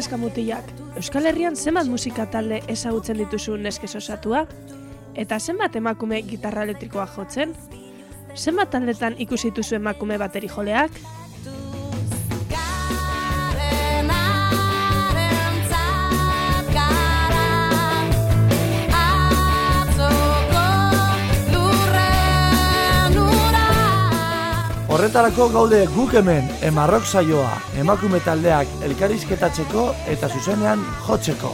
Haupa neska mutilak, Euskal Herrian zenbat musika talde ezagutzen dituzu neskez osatua? Eta zenbat emakume gitarra elektrikoa jotzen? Zenbat taldetan ikusi dituzu emakume bateri joleak? Horretarako gaude guk hemen, emarrok saioa, emakume taldeak elkarizketatzeko eta zuzenean jotzeko.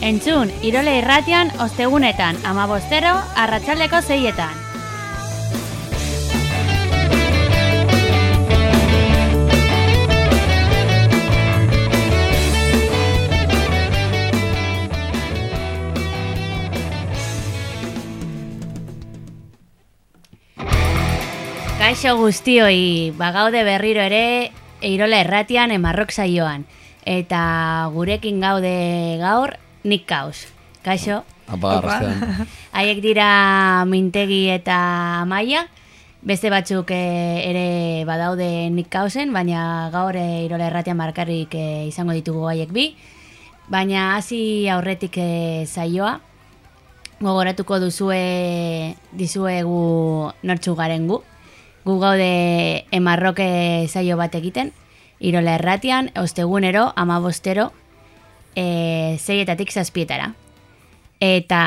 Entzun, Irole irratian ostegunetan amabostero arratsaldeko zeietan. Kaixo guztioi, bagaude berriro ere Irola erratian emarrok saioan. Eta gurekin gaude gaur Nik Kaus. Kaixo, haiek dira Mintegi eta Maia. Beste batzuk eh, ere badaude Nik Kausen, baina gaur eh, Irola erratian markarrik eh, izango ditugu haiek bi. Baina hasi aurretik saioa, gogoratuko duzue dizuegu nortzu garen gu. Gu gaude emarroke saio bat egiten, Irola erratian, ostegunero, amabostero, e, zeietatik zazpietara. Eta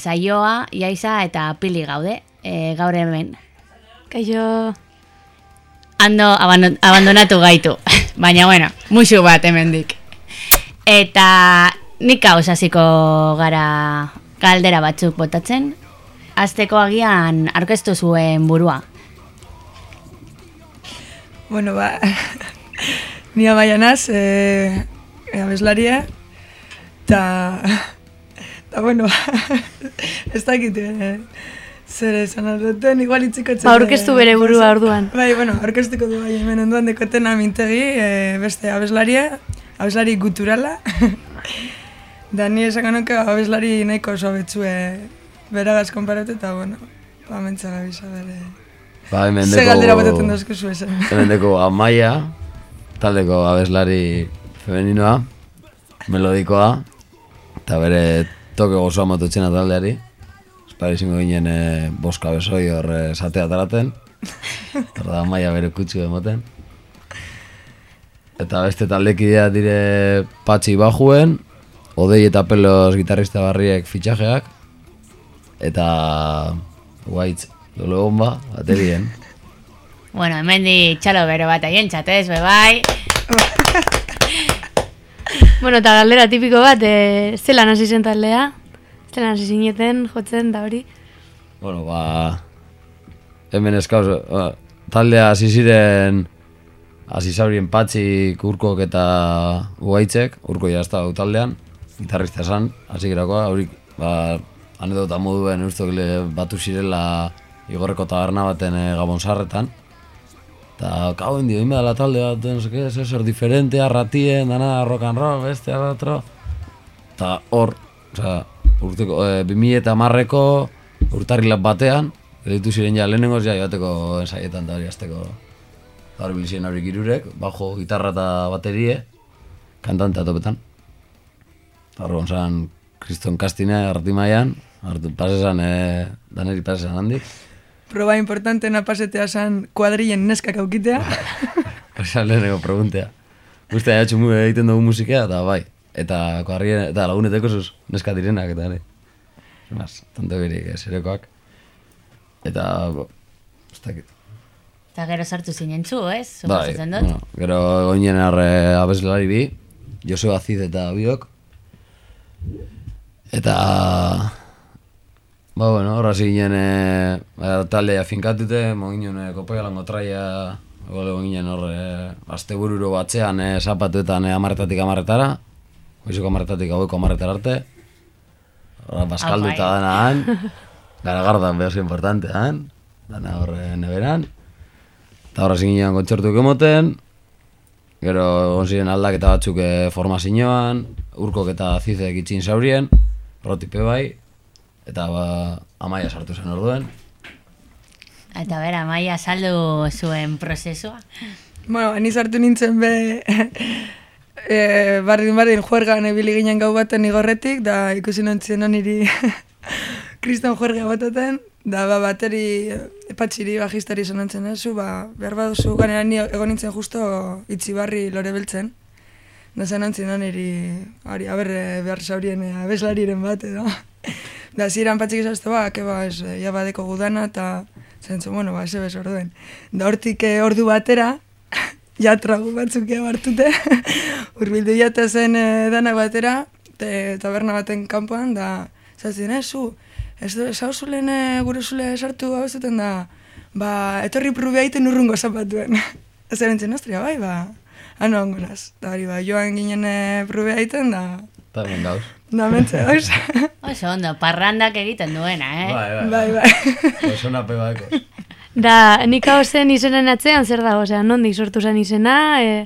saioa, jaiza eta pili gaude, e, gaur hemen. Kaixo, Ando abandon, abandonatu gaitu, baina bueno, musu bat hemendik. Eta nik haus hasiko gara galdera batzuk botatzen, Azteko agian aurkeztu zuen burua. Bueno, ba, ni amaia naz, e, e, abeslaria, eta, eta, bueno, ez dakit, e, zer esan arduten, igual itziko txete. Ba, aurkeztu bere burua orduan. Bai, bueno, aurkeztuko du bai hemen onduan dekoten amintegi, e, beste abeslaria, abeslari guturala, da ni nuke abeslari nahiko oso betzue beragaz konparatu, eta, bueno, ba, gabisa bere. Ba, hemen Ze galdera botatzen deko, dauzkuzu esan. hemen deko Amaia, taldeko abeslari femeninoa, melodikoa, eta bere toke gozoa mototzena taldeari. Espara izango ginen e, boska besoi hor e, satea taraten. Hor da Amaia bere kutsu emoten. Eta beste taldekidea dire patxi bajuen, odei eta pelos gitarrista barriek fitxajeak, eta guaitz, dolo bomba, baterien. Bueno, hemen di txalo bero bat aien txatez, bebai. Bueno, eta galdera tipiko bat, e, zelan hasi zen taldea? Zelan hasi zineten, jotzen, da hori? Bueno, ba... Hemen eskauz... Ba, taldea hasi ziren... Hasi zaurien patxik, urkok eta uaitzek, urko jazta hau taldean, gitarrista esan, hasi gerakoa, haurik, ba, anedota moduen ustok batu zirela igorreko taberna baten e, gabon sarretan. Eta, kau indio, ime dela talde bat, sé qué, zer diferente, arratien, dana, rock and roll, beste, arratro. Eta hor, osea, urteko, e, 2000 eta marreko urtarrilak batean, editu ziren ja lehenengoz ja joateko ensaietan da hori azteko. Eta hori hori girurek, bajo, gitarra eta baterie, kantante topetan. Eta hor gonzan, kriston kastine, artimaian, hartu pasesan, e, daneri pasesan handik. Proba importantena pasetea zan kuadrillen neskak aukitea. Zan lehenengo preguntea. Guztia jatxu mu egiten dugu musikea, eta bai. Eta kuarrien, eta laguneteko zuz, neska direnak, eta ere. Mas, tonto birik, eserekoak. Eta, bo, ez dakit. Eta gero sartu zinen zu, ez? Bai, Suposatzen dut. bueno, gero goinen arre abeslari bi, Joseba Cid eta biok. Eta, ba, bueno, horra zinen e, taldea finkatute, moginen e, kopoia lango traia, gole ginen hor, e, azte bururo batzean e, zapatuetan e, amarretatik amarretara, goizeko amarretatik haueko amarretara arte, horra baskalduta bai. dana han, gara gardan behar importante han, dana horre neberan, eta horra zinen kontxortuk emoten, Gero egon ziren aldaketa batzuk eh, formazioan, urkok eta zizek itxin zaurien, rotipe bai, eta ba, amaia sartu zen orduen. Eta bera, maia saldu zuen prozesua. Bueno, ni sartu nintzen be e, bardin bardin juergan ebili ginen gau baten igorretik, da ikusi nontzen niri kriston juerga bataten, da ba, bateri patxiri bajistari zonantzen ezu, ba, behar baduzu, ganera ni egon nintzen justo itxibarri lore beltzen. Da zen nantzen niri, hori, aber, eh, behar zaurien eh, abeslariren bat, edo. Da ziren patxik izazte, ba, ke ba, ez, eh, ja badeko gudana, eta zentzen, bueno, ba, eze bez orduen. Da hortik eh, ordu batera, ja tragu batzuk ja hartute, urbildu jate zen eh, danak batera, te, taberna baten kanpoan, da, zazen, ez, zu, ez du, ez zulen gure zule sartu hau zuten da, ba, etorri prubea egiten urrungo zapatuen. Ez erentzen, ostria, bai, ba, ano ongo naz. Da hori, ba, joan ginen prubea egiten, da, Eta hemen gauz. Da mentze, oiz. Oso ondo, parrandak egiten duena, eh? bai, bai. Oso nape badeko. Da, nik hau zen izenen atzean zer dago, osea, nondik sortu zen izena, e,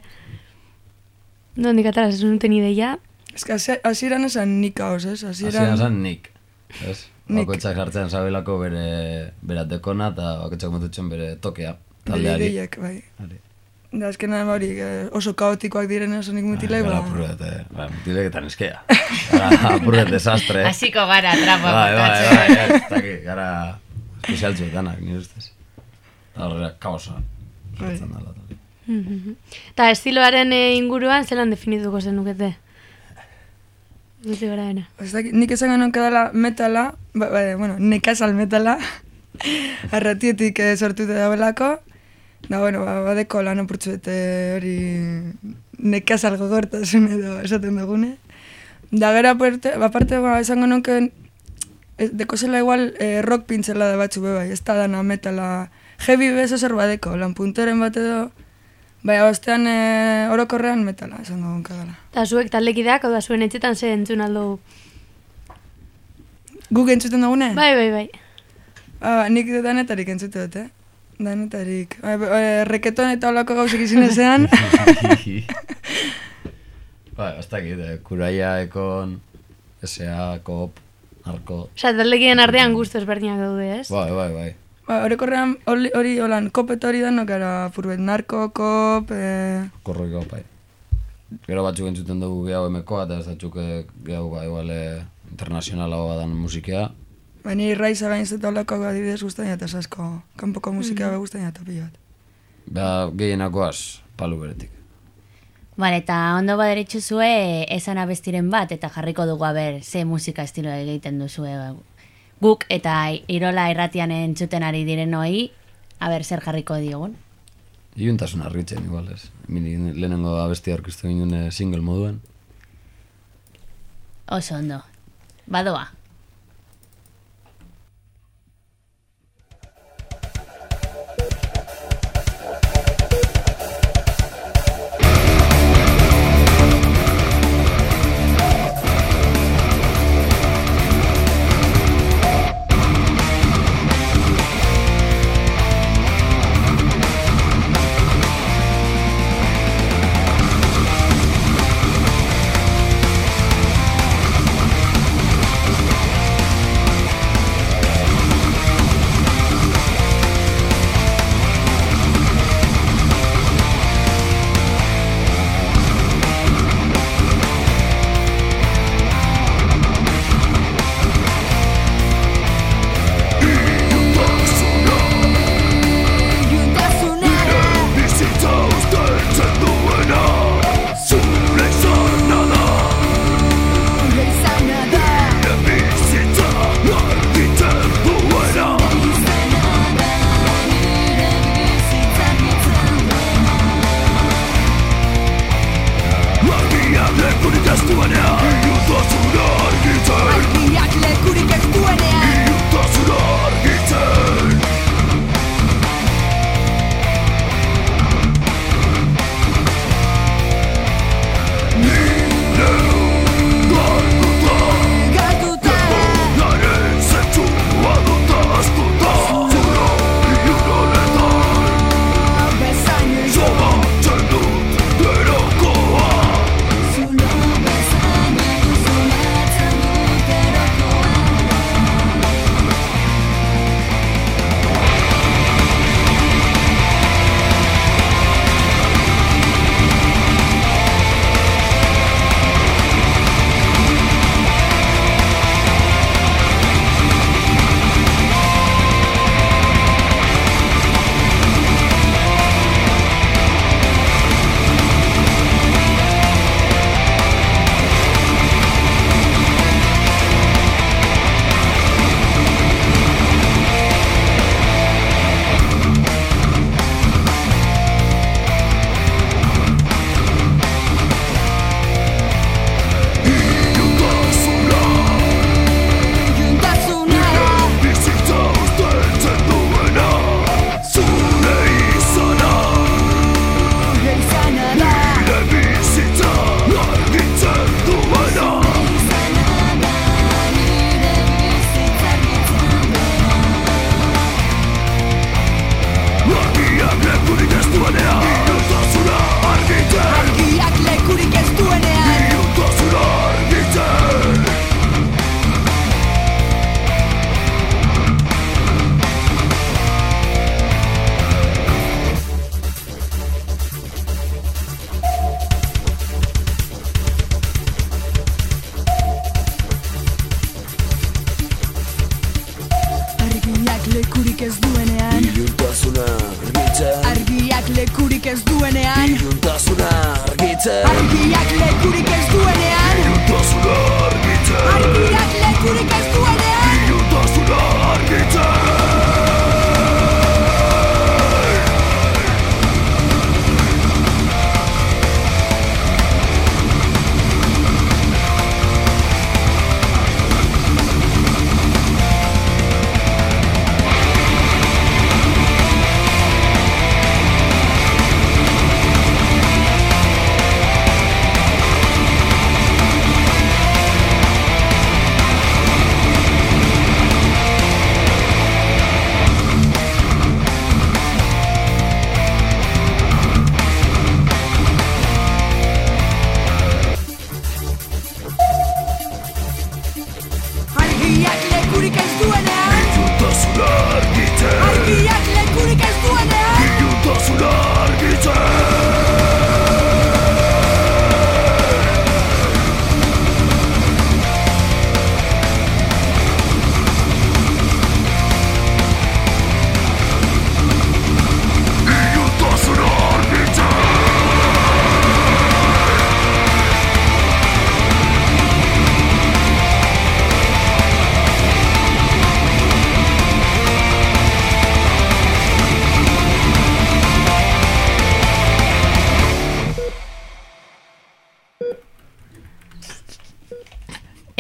nondik atara zen duten ideia. Ez que hasi- hasieran esan nik hauz, ez? Hasieran zan nik. Ez? Bakoitzak sartzen zabelako bere, bere dekona eta bakoitzak motutzen bere tokea. bere ideiak, bai. Hari. Da, azkenan hori, eh, oso kaotikoak diren oso nik mutilek, Gara ba, apurret, eh? Ba, mutilek eta neskea. Apurret desastre. Hasiko gara trapa Bai, bai, botatzen. bai, bai, ez dakit, gara espezialtzu danak, nire ustez. Eta horrela, kaosa. Bai. Sortzen dala. eta. Eta estiloaren e, inguruan zelan definituko zenukete? Dute gara. Ez dakit, nik esan genuen dela metala, ba, ba, bueno, nekazal metala, arratietik eh, sortuta dagoelako, da, bueno, ba, badeko lan opurtzuete hori nekazal gogortasun edo esaten dugune. Da, gero aparte, aparte ba, esango nuke, deko zela igual eh, rock pintzela da batzu be bai, ez da dana metala, heavy bezo zer badeko, lan punteren bat edo, bai, ostean eh, orokorrean metala, esango nuke dela. Eta zuek taldekideak, hau da zuen etxetan ze entzun aldo. Guk entzuten dugune? Bai, bai, bai. Ah, nik danetarik entzute dut, eh? Danetarik. Ba, ba, reketon eta olako gauzek izin ezean. Bai, ez dakit, eh, kuraia, ekon, S.A., kop, narko. Osa, taldekien artean gustu ezberdinak daude, ez? Bai, bai, bai. ba, orokorrean hori, hori holan, kop eta hori danok gara furbet narko, kop, eh, Korroiko, bai. Gero batzuk entzuten dugu gehiago emekoa, eta ez batzuk eh, gehiago ba, igual, eh, internazionalagoa dan musikea. Ba, niri raiza gainz eta olako adibidez guztain eta asko kanpoko musika mm guztain eta pila bat. Ba, gehienakoaz, palu beretik. Vale, eta ondo baderitzu zue esan abestiren bat, eta jarriko dugu aber ze musika estilo egiten duzue guk, eta irola irratian entzuten ari diren hoi, aber zer jarriko diogun. Iuntasun argitzen, igual, ez. Mini lehenengo abesti aurkeztu ginen eh, single moduen. Oso ondo. Badoa.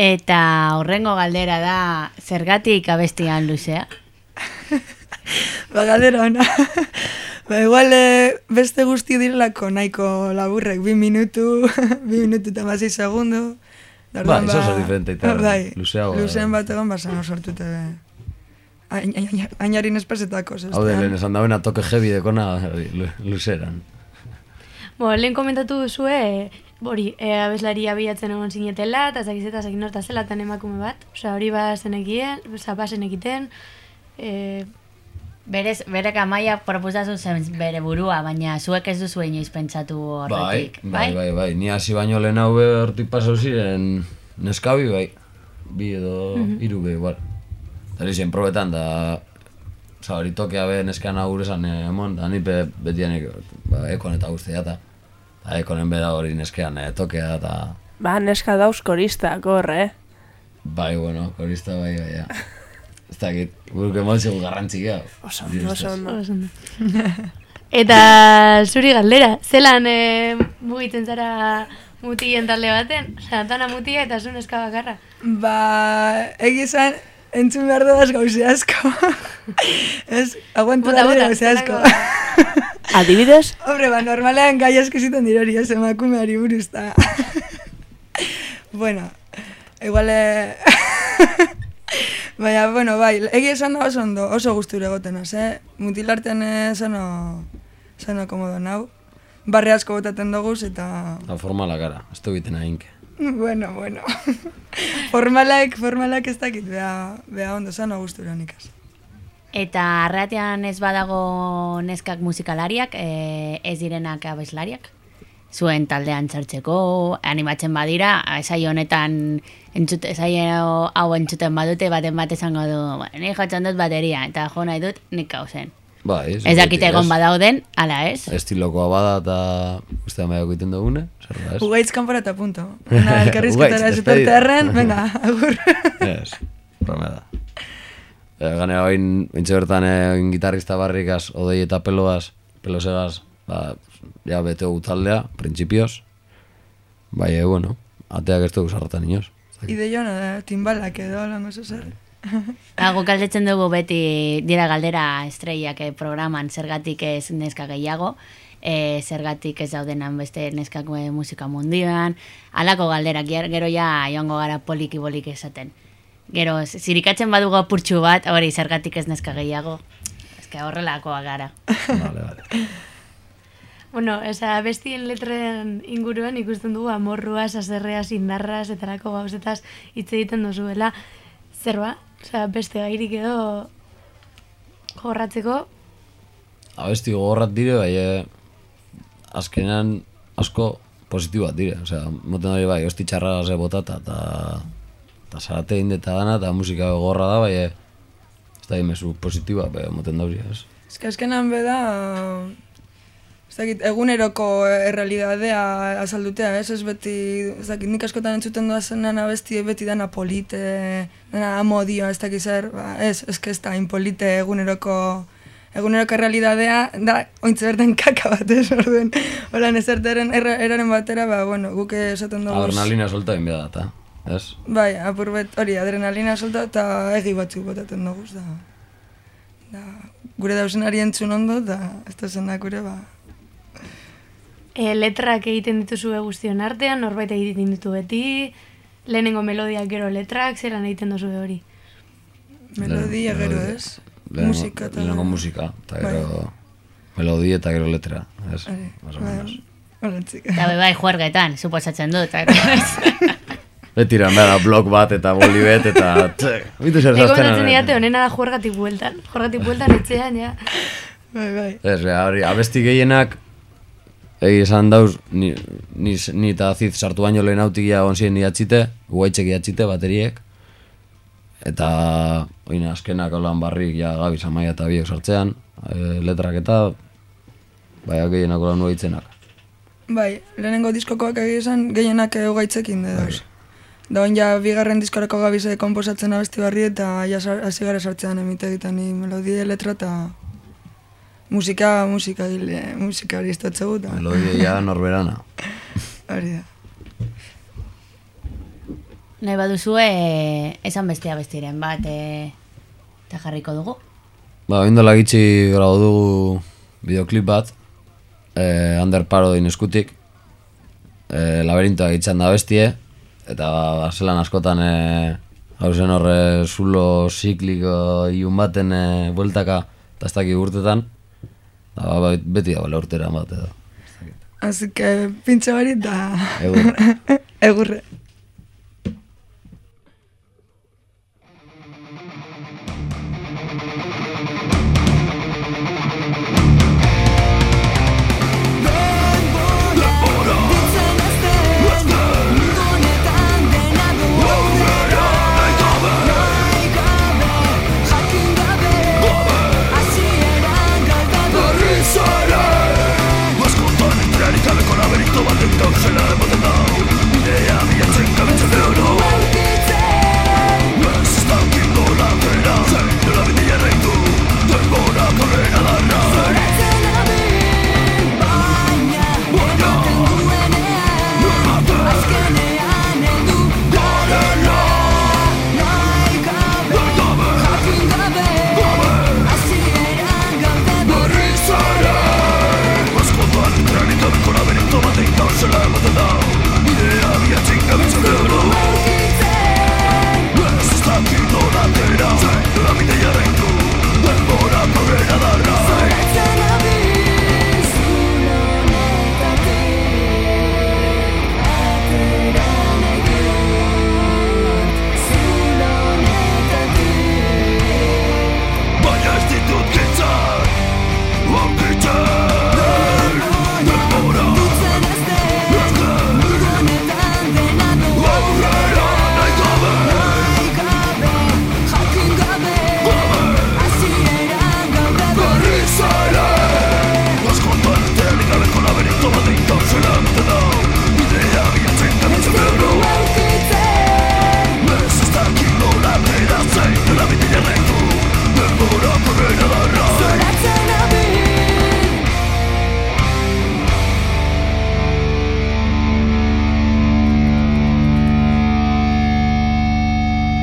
Eta horrengo galdera da, zergatik abestian luzea? Ba, galdera ona. ba, igual eh, beste guzti direlako nahiko laburrek, bi minutu, bi minutu eta. Da, Bai, orduan, eso oso diferente eta bai, luzeago, Luzean eh. bat egon basan sortute be. Ain- ain- ain- Ainarin espesetako, ez Hau de, lehen esan dauen toke heavy dekona lu- luzeran. Bo, lehen komentatu duzue, hori, e, abeslaria bilatzen egon zinetela, eta zakiz eta zakin norta zela tan emakume bat. Osea, hori ba zenekien, oza, ba zenekiten, e, Berez, berek amaia proposatzen zen bere burua, baina zuek ez duzu inoiz pentsatu Bai, horretik. bai, bai, bai. Ni hasi baino lehen hau hortik pasau ziren neskabi, bai. Bi edo hiru be, igual. Hori zen probetan, da... Osa, hori tokea be neskan hau esan emon, da nipe betianik, ba, ekon eta guztia eta... Eta ekonen bera hori neskean eh, tokea eta... Ba, neska dauz koristak, hor, eh? Bai, bueno, korista bai, bai, ja. Ez dakit, buruke emotzigu garrantzik gau. Oso, oso, oso. Eta zuri galdera, zelan e, mugitzen zara mutien talde baten? Osea, dana mutia eta zuen eska bakarra. Ba, egi esan, entzun behar dudaz gauze asko. ez, aguantu behar dira gauze asko. Adibidez? Hombre, ba, normalean gai asko ziten dirori, ez emakumeari buruz, ta... bueno, igual... Eh... Baina, bueno, bai, egi esan da oso ondo, oso gustura egoten az, eh? Mutilartean eh, zano, zano komodo nau. Barre asko botaten doguz eta... Eta formala gara, ez du egiten ahinke. Bueno, bueno. formalak, formalak ez dakit, bea, bea ondo, zano gustura nikaz. Eta arratean ez badago neskak musikalariak, e, ez direnak abeslariak? Zuen taldean txartzeko, animatzen badira, esai honetan entzute, esai hau entzuten badute, baten bat esango du, bueno, nik jotzen dut bateria, eta jo nahi dut nik hauzen. Bai, Ez dakite egon badauden, ala ez? Estilokoa bada eta uste amaia egiten dugune, zer da ez? Ugaitz kanpora eta punto. Una elkarrizketara ez erren, venga, agur. Ez, brome da. E, gane hain, bintxe bertan egin gitarrista barrikaz, odei eta peloaz, pelosegaz, ba, ja bete taldea, printzipioz. Bai, e, bueno, ateak ez dugu sarratan inoz. Ide jo, no, timbalak edo, lango zo zer. Ba, guk galdetzen dugu beti dira galdera estrellak eh, programan zergatik ez neska gehiago, e, zergatik ez daudenan beste neskak eh, musika mundian, halako galderak ger- gero ja joango gara poliki boliki esaten. Gero, zirikatzen badugu apurtxu bat, hori zergatik ez neska gehiago, ezke horrelakoa gara. Vale, vale. Bueno, esa bestien letren inguruan ikusten dugu amorruaz, aserreaz, indarraz, etarako gauzetaz hitz egiten dozuela. Zer ba? Osea, beste gairik edo jorratzeko, Abesti gogorrat dire, bai, azkenean asko positiboak dire. Osea, moten hori bai, osti txarra ze botata, eta eta zarate inde eta dana, eta musika gogorra da, bai, ez da mezu positiboa, bai, moten dauri, ez? Ez que azkenan beda, ez dakit, eguneroko errealidadea azaldutea, ez, ez beti, ez dakit, nik askotan entzuten doazenan abesti beti dana polite, dana amodioa, ez dakit zer, ba, ez, ez que ez da, inpolite eguneroko, eguneroko errealidadea, da, ointze bertan kaka bat, ez, orduen, holan ezerteren erra- eraren batera, ba, bueno, guk esaten dugu. Adrenalina solta egin behar da, ez? Bai, apur bet, hori, adrenalina solta eta egi batzuk botaten dugu, da. Da, gure dausenari entzun ondo, da, ez da zenak gure, ba, e, letrak egiten dituzue guztion artean, norbait egiten ditu beti, lehenengo melodiak gero letrak, zelan egiten duzue hori. melodia gero, melodia. ez? Lehenengo- Musika eta... Lehenengo musika, eta Bai. gero melodia eta gero letra, ez? Hori, Más o bai, menos. Eta be bai juergetan, suposatzen dut. eta- Betiran behar da blok bat eta boli bet eta... Bitu zer Ego zazten mendatzen diate, honena da juergatik bueltan. Juergatik bueltan etxean, ja. Bai, bai. Ez, beha, hori, abesti gehienak egi esan dauz, ni, ni, ni eta ziz sartu baino lehen hautik ja onzien iatxite, guaitxek iatxite, bateriek. Eta, oin azkenak holan barrik ja gabi zamaia eta biok sartzean, e, letrak eta, baina gehienak holan nuaitzenak. Bai, lehenengo diskokoak egia esan gehienak egogaitzekin dedoz. Da on ja bigarren diskorako gabize komposatzen abesti barri eta ja hasi gara sartzean emite egiten ni melodia, letra eta musika, musika gile, musika hori istotzegu eta Melodia ja norberana. hori da. nahi baduzue, esan bestea bestiren bat, e, eta jarriko dugu. Ba, oindela gitxi grabo dugu videoklip bat, eh, Ander Parodin eskutik, eh, laberintoa gitzan da bestie, eta ba, zelan askotan eh, hausen horre zulo zikliko ilun baten eh, bueltaka, eta ez dakik urtetan, da, ba, ba, beti da, urtera bat edo. Así que pintxo hori eta Egur. egurre.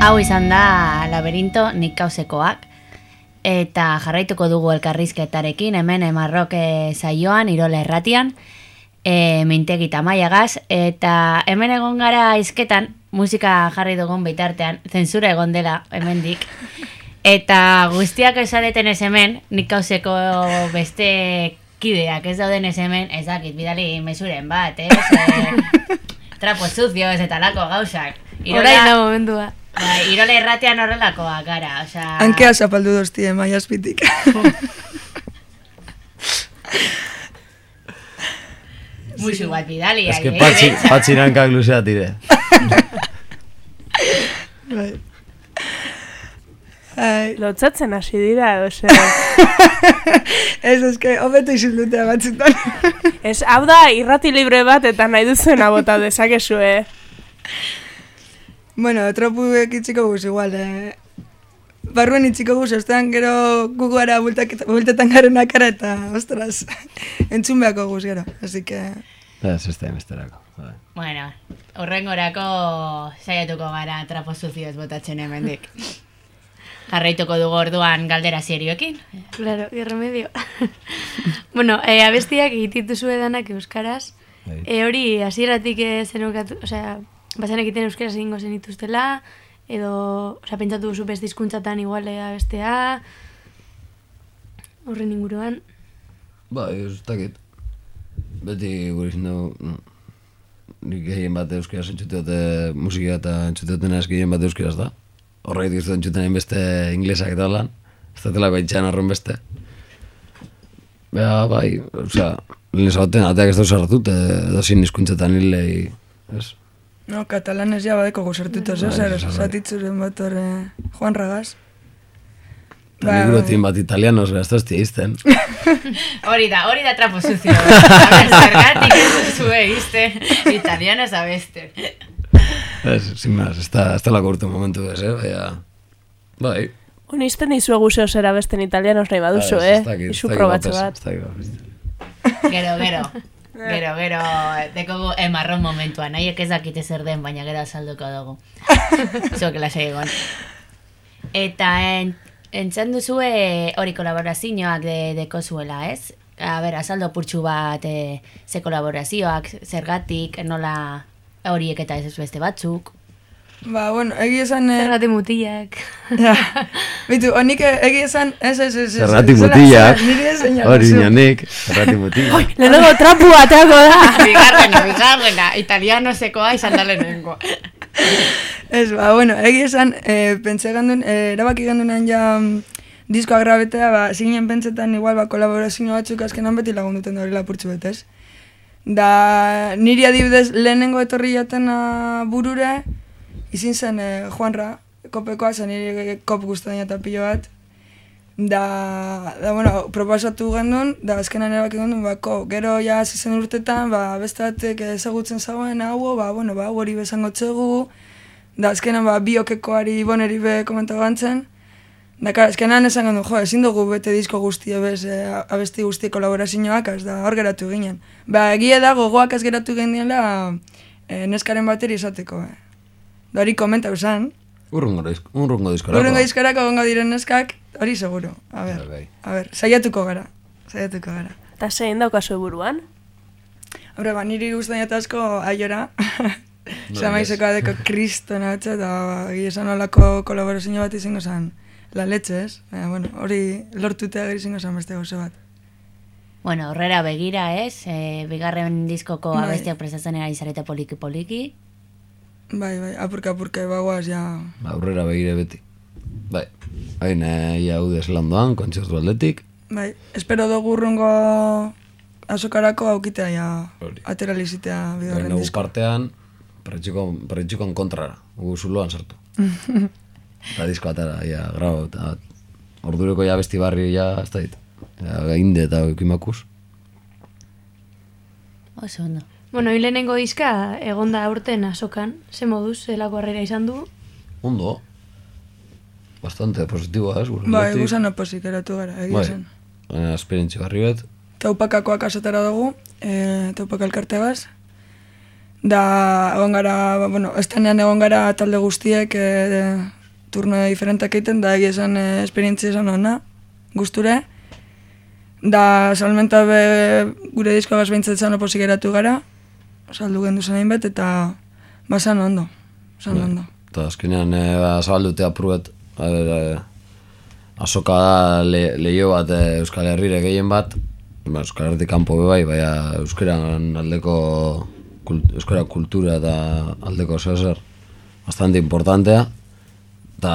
Hau izan da laberinto nikausekoak. Eta jarraituko dugu elkarrizketarekin, hemen emarroke saioan, irola erratian, e, mintegi tamaiagaz, eta hemen egon gara izketan, musika jarri dugun bitartean, zensura egon dela, hemendik. Eta guztiak esareten ez hemen, nikauseko beste kideak ez dauden ez hemen, ez dakit, bidali mesuren bat, ez? E, trapo sucios eta lako gauzak. Orain da momentua. Bai, irola erratean horrelakoa gara, osea... Hankea zapaldu doztie maia azpitik. Musu bat bidali, Ez que eh? patxi, patxi nankak luzea tire. bai. Ai, Lotzatzen hasi dira, osea... ez eske, hobeto isildutea batzutan. Ez, hau da, irrati libre bat eta nahi duzuena bota dezakezue. Bueno, tropuek itxiko guz igual, eh? Barruen itxiko guz, ostean gero gugara bultetan garen akara eta, ostras, entzun beharko guz gero, así que... Ez, ez da emesterako. bai. Bueno, horrengorako saiatuko gara trapo suzioz botatzen hemendik. Jarraituko dugu orduan galdera serioekin. Claro, qué remedio. bueno, eh, abestiak egititu danak euskaraz. E, hori, hasieratik zenukatu, osea, bazen egiten euskaraz egingo zenituztela, edo, osea, pentsatu duzu beste hizkuntzatan igual eh, abestea, horren inguruan. Ba, ez dakit. Beti gure izan dugu, no. nik gehien bat euskaraz entzute dute musika eta entzute dutena ez gehien bat euskaraz da. Horregatik ez dut entzuten beste inglesak eta lan. Ez da tela baitxan arron beste. Bea, bai, osea, lehen esabaten, ateak ez dut sartut, edo zin izkuntzetan hilei, ez? No, katalanez ja badeko guzertuta Bai, zer, bai. zatitzuren bat horre Juan Ragas. Ba, nik guretin bat italianos gaztozti izten. Hori da, hori da trapo ver, zergatik ez duzue izten italianos abeste. ez, sin más, ez da, ez da lako urte momentu ez, eh? Baina, bai. Unisten dizu guzeo zera besten italianos nahi baduzu, Ez, eh? ez dakit, ez Izu bapes, bat. Gero, gero. Gero, gero, dekogu emarron momentuan, nahiek ez dakite zer den, baina gero azalduko dugu. Zuek lasai egon. Eta en, entzan duzue hori kolaborazioak de, deko zuela, ez? A ber, azaldo purtsu bat e, ze kolaborazioak, zergatik, nola horiek eta ez beste batzuk. Ba, bueno, egi esan... eh, Zergati mutilak. Ja. Bitu, honik eh, egi esan... Ez, ez, ez, ez. Zerrati mutilak, ez zein hori inanik, zerrati mutilak. Lehenengo trapu ateako da. bigarrena, bigarrena, italiano zekoa izan da lehenengo. Ez, ba, bueno, egi esan, e, pentsa gandun, e, erabaki gandunean ja mm, diskoa grabetea, ba, zinen pentsetan igual, ba, kolaborazio batzuk azkenan beti lagunduten da hori lapurtzu betez. Da, niri adibidez lehenengo etorri jatena burure, izin zen e, Juanra, kopekoa, zen niri kop guztien eta pilo bat. Da, da, bueno, proposatu gendun, da azkenan erabaki gendun, ba, ko, gero ja hasi zen urtetan, ba, beste batek ezagutzen zagoen hau, ba, bueno, ba, hori bezango txegu, da azkenan ba, biokekoari boneri be komentatu gantzen, da, kar, azkenan esan gendu, jo, ezin dugu bete disko guztia bez, e, abesti guzti kolaborazioak, ez da, hor geratu ginen. Ba, egia da, gogoak ez geratu gendiela e, neskaren bateri izateko, eh. Da hori komentau zen, Urrungo, urrungo diskorako. Urrengo diskorako gongo diren neskak, hori seguro. A ber, Bai, bai. a ber, saiatuko gara. Saiatuko gara. Eta zein daukazu buruan? Hombre, ba, niri guztain eta asko aiora. No, Zamaizeko adeko kristo natxe, eta esan olako kolaborazio bat izango zen la leche, ez? Baina, bueno, hori lortutea gero izango zen beste gauza bat. Bueno, horrera begira, ez? E, bigarren diskoko Bai. abestiak prestatzen ari zarete poliki-poliki. Bai, bai, apurka apurka bagoaz, ja... Aurrera begire beti. Bai, hain eh, ia udez landoan, kontzertu aldetik. Bai, espero dugu urrungo azokarako aukitea, ja, Hori. atera lizitea bigarren Baina gu disko. partean, pretxikon, pretxikon kontrara, gu zuloan sartu. Eta disko atara, ja, grabo, eta ordureko ja besti barri, ja, ez da dit. Ja, gainde eta ekimakuz. Oso ondo. Bueno, hil lehenengo diska egonda aurten asokan, ze moduz, zelako harrera izan du. Ondo. Bastante positiboa, ez? aldetik. guzan oposik eratu gara, egia Bai, baina esperientzia barri bat. taupakakoak asotara dugu, e, taupak elkartegaz. Da, egon gara, ba, bueno, estanean egon gara talde guztiek e, turno diferentak egiten, da egia esan e, esperientzia esan ona, gusture. Da, salmenta be, gure disko gaz behintzen oposik eratu gara, saldu gendu zen hainbat, eta basan ondo, zan ondo. Eta azkenean e, ba, zabaldute apruet, e, asoka da le, lehio bat e, Euskal Herrire gehien bat, ba, Euskal Herritik kanpo bai, baina Euskeran aldeko kult, Euskara kultura eta aldeko zer bastante importantea, eta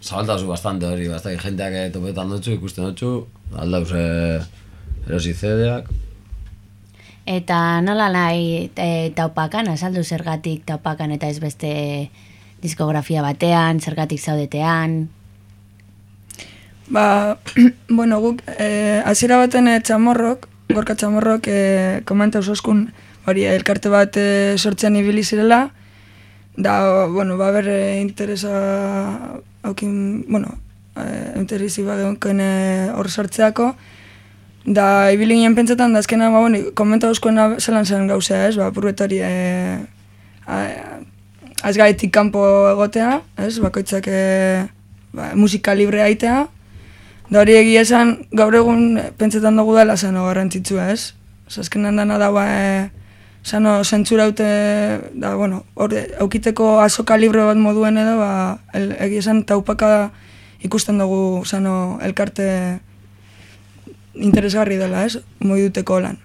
zabaltazu bastante hori, bastante jenteak eh, topetan dutxu, ikusten dutxu, aldauz e, erosi CD-ak, Eta nola nahi e, taupakan, azaldu zergatik taupakan eta ez beste diskografia batean, zergatik zaudetean. Ba, bueno, guk, eh, hasiera baten eh, txamorrok, gorka txamorrok, eh, komenta usoskun, hori elkarte bat eh, sortzean ibili zirela, da, bueno, ba, ber, eh, interesa, haukin, bueno, eh, interesi ba, geunken eh, hor sortzeako, da, ibili ginen pentsetan, da, azkena, ba, bueno, komenta uskoena zelan zen gauzea, ez, ba, purret hori, eh, azgaitik kanpo egotea, ez, bakoitzak eh, ba, musika libre aitea, Da hori egia esan, gaur egun eh, pentsetan dugu dela sano garrantzitsua, ez? Azkenan dana da, ba, e, sano zentzura haute, da, bueno, hor, aukiteko azoka libre bat moduen edo, ba, el, egia esan taupaka ikusten dugu sano elkarte interesgarri dela, ez? Moi duteko lan.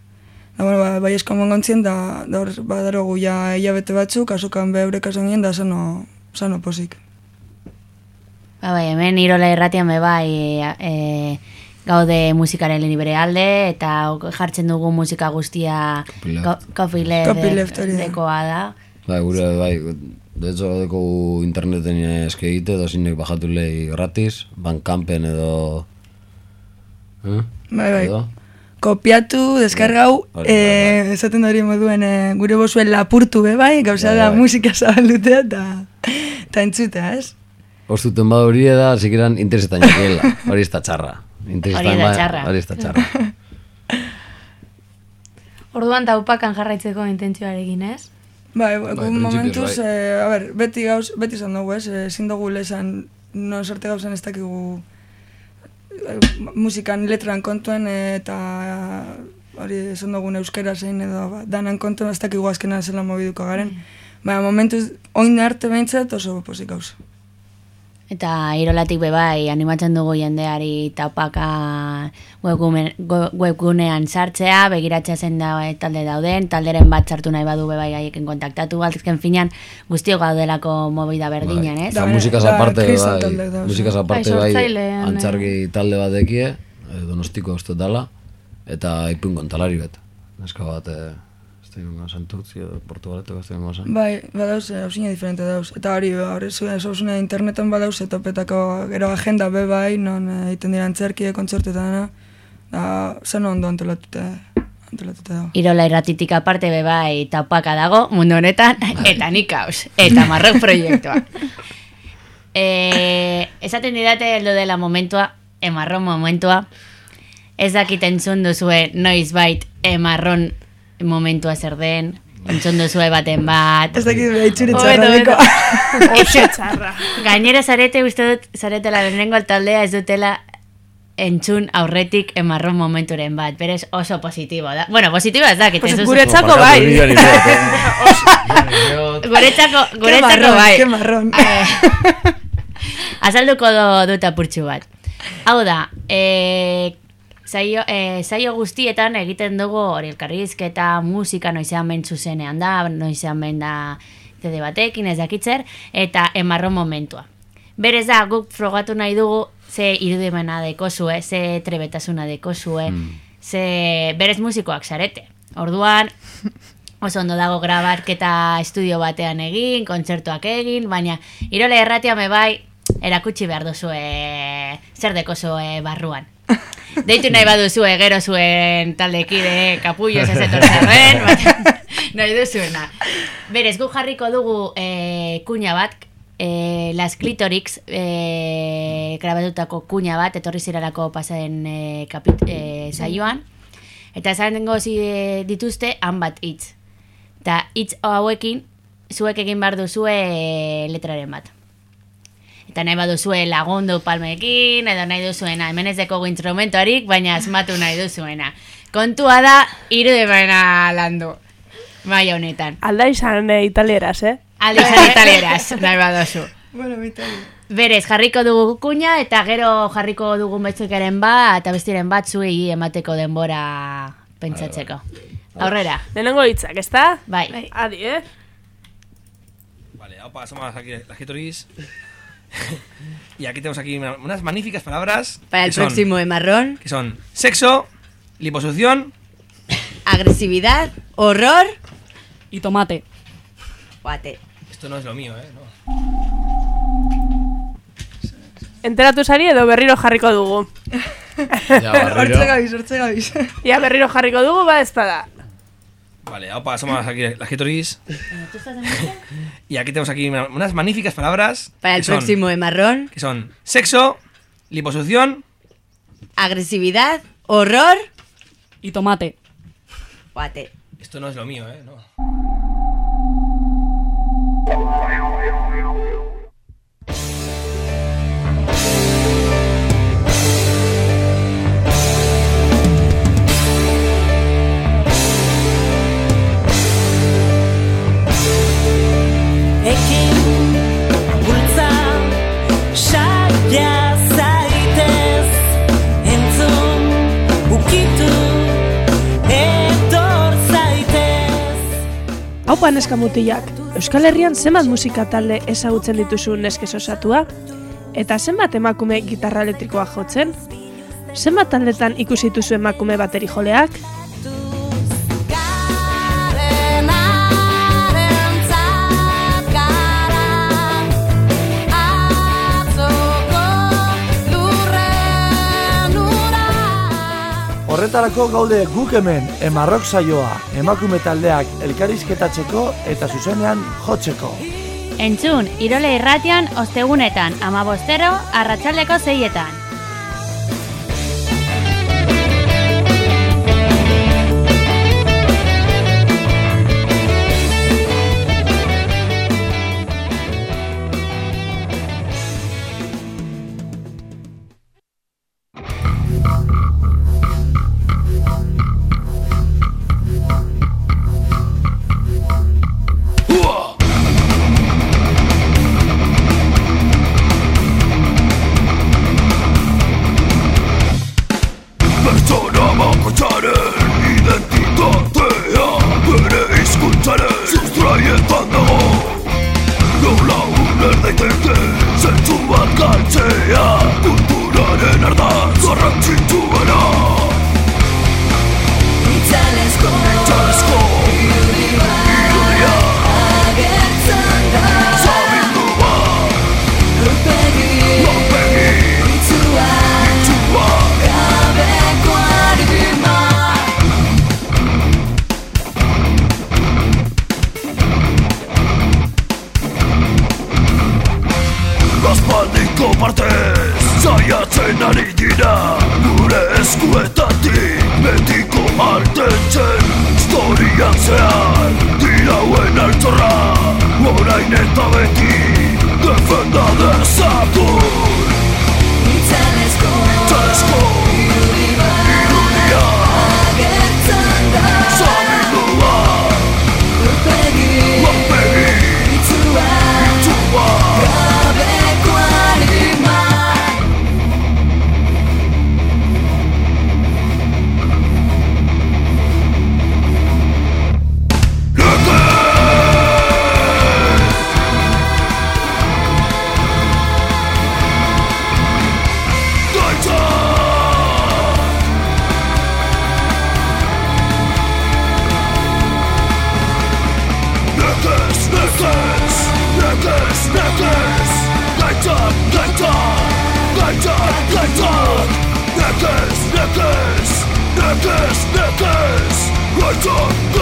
Da, bueno, ba, bai esko mongontzien, da, da hor, badarogu ja hilabete batzuk, azokan be eurek da sano, sano posik. Ba, bai, hemen irola irratian be bai e, e, gaude musikaren libre alde eta jartzen dugu musika guztia ko- copyleft Copyleft hori da. dekoa da. Bai, gure, bai, de hecho, deko interneten eske egite, edo zinek bajatu lehi gratis, bankampen edo... Eh? Bai, bai. Edo? kopiatu, deskargau, Hori, eh, esaten da hori moduen eh, gure bozuen lapurtu be bai, gauza Bai, da bai. musika zabaldutea eta eta entzutea, ez? Ostuten bada hori da, sikiran interesetan jakiela. Hori ez da txarra. Hori da txarra. Hori ez da txarra. Orduan taupakan jarraitzeko intentzioarekin, ez? Bai, gu printzipioz, momentuz, bai. eh, a ber, beti gauz, beti izan dugu, ez? Eh, Ezin dugu lesan, no sarte gauzan ez dakigu eh, musikan letran kontuen eh, eta hori esan dugun euskera zein edo ba, danan kontuen ez dakigu azkenan zela mobiduko garen. Baina momentuz, oin arte behintzat oso posik gauz. Eta irolatik be bai animatzen dugu jendeari taupaka webgunean, webgunean sartzea, begiratzea zen da talde dauden, talderen bat sartu nahi badu be bai gaiekin kontaktatu, azken finean guztiok gaudelako mobida berdinan, ez? Eta Da, musikaz da, aparte, bai, musikaz aparte Bai, bai, eh. antzargi talde bat ekie, eh, donostiko uste dala, eta ipun kontalari bat. Neska bat, eh, ez da ingo santurtzi, edo portugaleteko ez da ingo zan. Bai, badauz, eh, hausina diferente dauz. Eta hori, hori zuen, zauzune interneten badauz, eta petako gero agenda be bai, non eh, egiten dira antzerkie, kontzertu eta dena. Da, zen ondo antolatuta, antolatuta dago. Irola irratitik aparte be bai taupaka dago mundu honetan, eta nik haus, eta marrok proiektua. e, esaten didate heldu dela momentua, emarron momentua, ez dakit entzun duzue noiz bait emarron momentua zer den, entzun duzue baten bat, Ez dakit bera itxure Hobeto, txarrabeko. Oso txarra. Gainera zarete uste dut, zaretela lehenengo taldea ez dutela entzun aurretik emarron momenturen bat, berez oso positibo da. Bueno, positibo ez dakit, Pues ez duzu- guretzako bai. Guretzako, Ke guretzako marron, bai. ke marron. Eh, Azalduko do, dut apurtxu bat. Hau da, e, saio, e, saio guztietan egiten dugu hori elkarrizketa, musika noizean ben zuzenean da, noizean ben da CD batekin ez dakitzer, eta emarron momentua. Berez da, guk frogatu nahi dugu ze irudimena dekozue, ze trebetasuna dekozue, ze berez musikoak zarete. Orduan, oso ondo dago grabarketa estudio batean egin, kontzertuak egin, baina irole erratia me bai, erakutsi behar duzue zer dekozue barruan. Deitu nahi baduzue gero zuen taldekide kapullos ez etortzerren, baina nahi duzuena. Berez, gu jarriko dugu e, kuña bat, e, Las Clitorix e, grabatutako kuña bat, etorri ziralako pasaden e, kapit, e, saioan, eta esan dengo dituzte han bat hitz. Eta hitz hauekin, zuek egin behar duzue e, letraren bat. Eta nahi baduzue lagundu palmekin, edo nahi duzuena, hemen ez dekogu instrumentoarik, baina asmatu nahi duzuena. Kontua da, irudimena landu. Bai honetan. Alda izan e, italieraz, eh? Aldi izan italieraz, nahi baduzu. bueno, bitari. Berez, jarriko dugu kuña, eta gero jarriko dugu betzukaren bat, eta bestiren bat zuei emateko denbora pentsatzeko. Aurrera, Lehenengo hitzak, ezta? bai. Bai. Adi, eh? Vale, opa, somos aquí las Getoris. y aquí tenemos aquí una- unas magníficas palabras. Para el son- próximo de marrón, Que son sexo, liposucción, agresividad, horror, Y tomate. guate. esto no es lo mío, ¿eh? No. Enteratu zari edo berriro jarriko dugu. Ja, barriro. Hortze gabiz, hortze gabiz. Ja, berriro jarriko dugu, ba ez bada. Vale, opa, somos aquí las Getoris. y aquí tenemos aquí una- unas magníficas palabras. Para el son- próximo de marrón, Que son sexo, liposucción, agresividad, horror, Y tomate. guate. esto no es lo mío, ¿eh? No. Haupa neska mutilak, Euskal Herrian zenbat musika talde ezagutzen dituzu neskez osatua? Eta zenbat emakume gitarra elektrikoa jotzen? Zenbat taldetan ikusi dituzu emakume bateri joleak? Horretarako gaude guk hemen emarrok saioa, emakume taldeak elkarizketatzeko eta zuzenean jotzeko. Entzun, irole irratian, ostegunetan, amabostero, arratsaldeko zeietan. Letal, letal, letal Knickers, knickers, knickers, knickers Letal,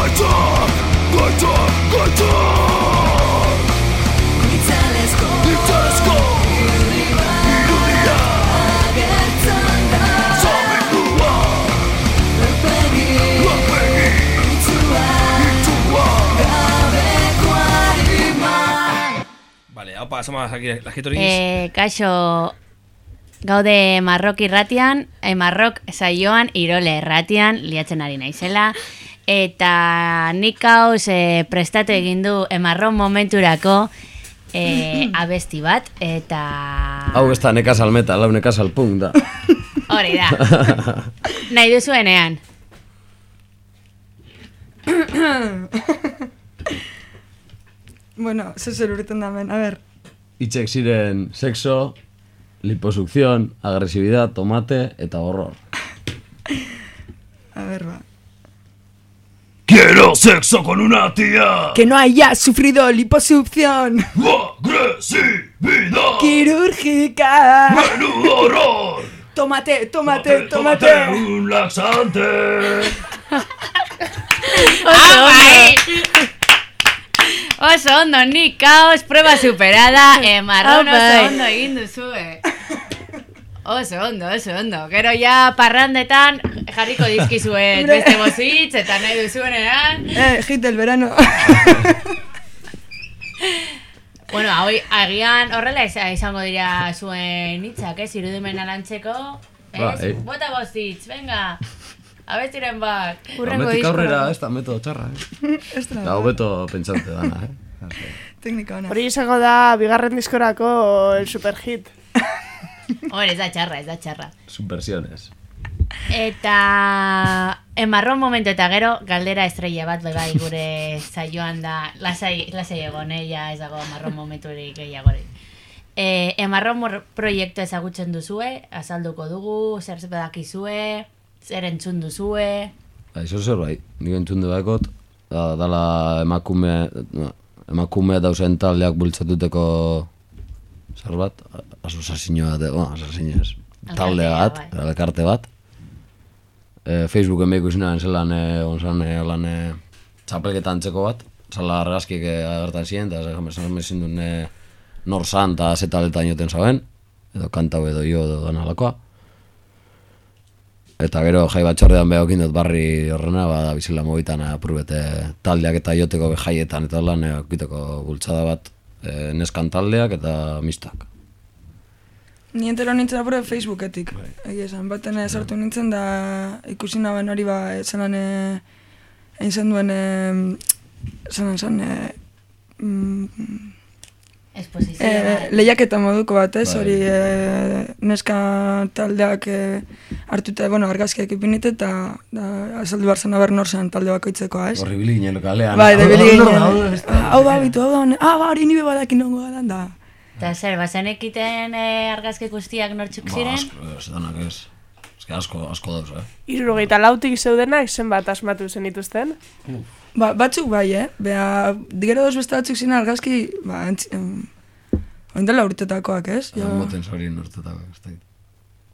Haupa, somos aquí las Hitoris. Eh, kaixo, gaude Marrok irratian, eh, Marrok saioan, Irole erratian, liatzen ari naizela. Eta nik hauz eh, prestatu egin du emarron momenturako eh, abesti bat, eta Hau ez da nekazal metal, hau nekazal punk da. hori da. Nahi duzuenean. Bueno, ze zer urten da men, a ber. Itzek ziren sexo, liposucción, agresividad, tomate eta horror. A ver, va. Quiero sexo con una tía Que no haya sufrido liposucción Agresividad quirúrgica. Menudo horror Tómate, tómate, tómate. Un laxante bai! Oso ondo, nik kaos, prueba superada, emarron oso ondo egin duzue. Oso ondo, oso ondo. Gero ja parrandetan jarriko dizkizuet beste bozitz eta nahi duzuenean. Eh, hit del verano. Bueno, hau agian horrela iz- izango dira zuen hitzak, ez? Irudimen alantzeko. Ez? Ba, eh. Bota bozitz, venga. Abestiren bat. Hemetik aurrera ez da metodo txarra, eh? Ez da. Da, hobeto pentsante dana, eh? Teknika ona. Hori izango da bigarren diskorako el superhit. Hor, ez da txarra, ez da txarra. Subversiones. Eta emarron momentu eta gero galdera estrella bat bai bai gure saioan da lasai, lasai egon, eh, ja ez dago emarron momenturik gehiagorik. E, emarron mor- proiektu ezagutzen duzue, azalduko dugu, zer badakizue, zer entzun duzue, Ba, izo zer bai, nik entzun dakot, da, dala emakume, no, emakume dausen taldeak bultzatuteko zer bat, asosazioa, de, bueno, asosazioa, talde Elkartea, bat, bai. elkarte bat. E, Facebooken behiko izan zelan, e, onzan, e, lan, e, txapelketa antzeko bat, zala argazkik e, agertan ziren, eta zan esan ezin duen e, nor zan, eta ze taletan joten zaben, edo kantau edo jo edo danalakoa. Eta gero jai batxordean behokin dut barri horrena, ba, da bizela mobitan apurubete taldeak eta joteko jaietan eta lan okiteko bultzada bat e, neskan taldeak eta mistak. Ni entero nintzen apure Facebooketik. Egia esan, baten eh, sartu nintzen da ikusi naben hori ba, zelan eh, egin zen duen, eh, zelan zen, eh, mm, bat. lehiaketa moduko bat, ez, Bai. hori eh, neska taldeak eh, hartuta, bueno, argazkiak ipinite eta da, azaldu behar zen aber nor zen talde bakoitzekoa, ez? Horri bili ginen lokalean. Bai, da bili Hau, ginen. hau, hau, da. Hau da, bitu, hau da, hone- ah, ba, hori nibe badakin nongo da, da. Eta zer, bazen ekiten eh, argazki guztiak nortzuk Ba, ziren? asko, ez, danak ez. Ez asko, asko dauz, eh? Irurogeita lautik zeudenak zenbat asmatu zenituzten? Ba, batzuk bai, eh? Bea, gero dos beste batzuk ziren argazki, ba, antzi, um, oindela urtetakoak, ez? Jo, Moten zorien urtetako, ez da.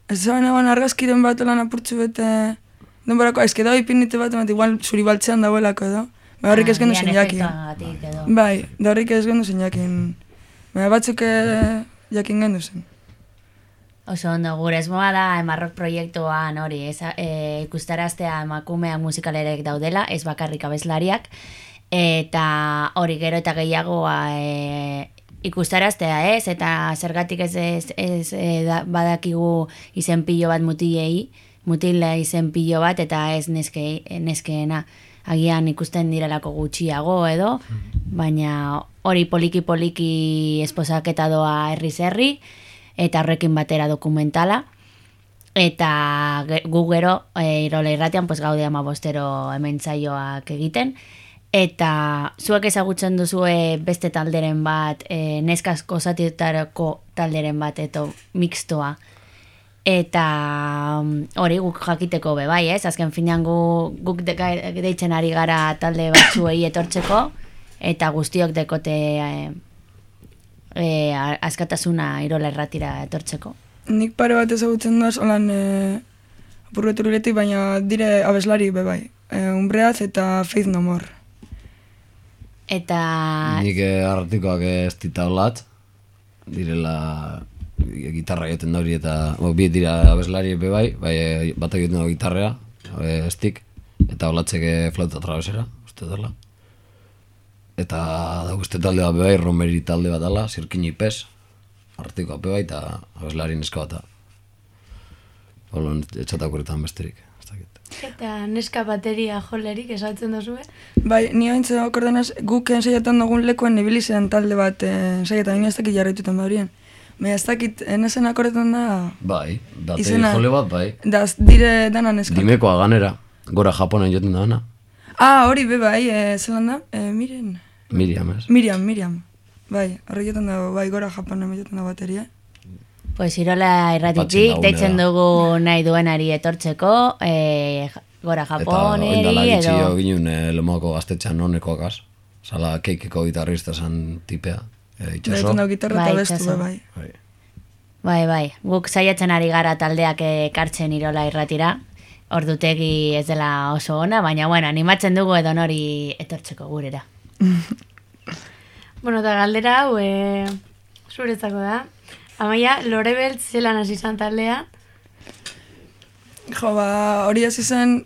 ez zaben egon argazkiren bat lan apurtzu bete, denborako, ez da ipinite bat, emat, igual zuri baltzean dagoelako edo. Ba, horrik ez gendu edo. Bai, da horrik ez gendu zen jakin. Baina batzuk eh, jakin gendu zen. Oso ondo, gure esmoa da emarrok proiektuan hori, eza, e, ikustaraztea emakumeak musikalerek daudela, ez bakarrik abeslariak, eta hori gero eta gehiagoa e, ikustaraztea ez, eta zergatik ez, ez, ez e, da, badakigu izen pilo bat mutilei, mutila izen pilo bat, eta ez neske, neskeena. Agian ikusten direlako gutxiago edo, baina hori poliki-poliki esposaketa doa herri-zerri, eta horrekin batera dokumentala. Eta gu gero, e, irola irratian, pues gaude ama bostero hemen zaioak egiten. Eta zuek ezagutzen duzue beste talderen bat, e, neskasko zatietarako talderen bat, eto mixtoa. Eta mm, hori guk jakiteko be bai, ez? Azken finean gu, guk de, deitzen ari gara talde batzuei etortzeko, eta guztiok dekote e, e, askatasuna irola erratira etortzeko. Nik pare bat ezagutzen duz, holan e, apurreturuletik, baina dire abeslari be bai. E, Umbreaz eta Faith No More. Eta Nik eh, arratikoak ez dita holat, direla eh, gitarra egiten da hori eta bo, bi dira abeslari be bai, bai eh, bat egiten da gitarrea, eh, estik, eta olatzeke flauta trabesera, uste dela. Eta da uste talde bat be bai, romeri talde bat dela, zirkini pes, artikoa be bai, eta abeslari neska bat. Olon, etxatakuretan besterik. ez dakit. Eta neska bateria jolerik esatzen duzue? Bai, ni haintze akordenaz, guk ensaiatan dugun lekuen ibili zen talde bat eh, ensaiatan, ni ez dakit jarraituten baurien. Baina ez dakit, enezen akordetan da, Bai, bateri Izena- jole bat bai. da dire dana neska. Dimekoa ganera, gora Japonen joten da ana. Ah, hori be bai, e, zelan da, e, miren, Miriam, ez? Miriam, Miriam. Bai, horri joten da, bai, gora japonen joten da bateria. Pues irola lagunera. deitzen dugu nahi duenari etortzeko, e, gora Eta Japoneri, gitxi jo edo... ginen eh, lomako gaztetxean nonekoakaz. Sala keikeko gitarrista zen tipea. E, itxaso. Deitzen da gitarra Bai, eta bestu, itxaso. bai. Bai. Bai, bai, guk saiatzen ari gara taldeak ekartzen irola irratira. Ordutegi ez dela oso ona, baina bueno, animatzen dugu edo nori etortzeko gurera. Bueno, eta galdera hau, e, zuretzako da. Amaia, Lorebelt zelan hasi izan taldea. Jo, ba, hori hasi zen,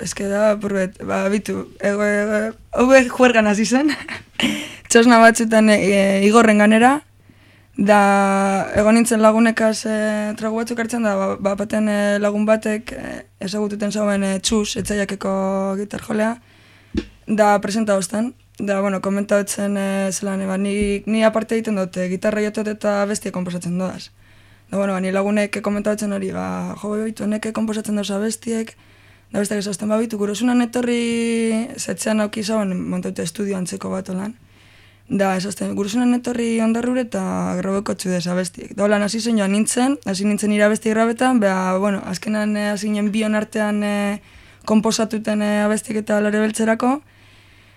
eske da, purbet, ba, bitu, ego, ego, juergan hasi zen, txosna batzutan e, e, igorren ganera, da, egon nintzen lagunekaz e, tragu batzuk hartzen da, ba, ba baten e, lagun batek e, ezagututen zauen e, txus, etzaiakeko gitar jolea, da presenta hostan, da, bueno, komenta hotzen e, zelan, e, ba, ni, ni aparte egiten dute, gitarra jotet eta bestia komposatzen doaz. Da, bueno, ba, ni lagunek komentatzen hori, ba, jo, behitu, honek komposatzen doza bestiek, da besteak esasten babitu, gurosunan etorri zetzean auki zauen montaute estudio antzeko bat olan. Da, esasten, gurosunan etorri ondarrure eta grabeko txudez abestiek. Da, holan, hasi zen joan nintzen, hasi nintzen ira abesti grabetan, beha, bueno, azkenan eh, hasi nien bion artean eh, komposatuten eh, abestiek eta lore beltzerako,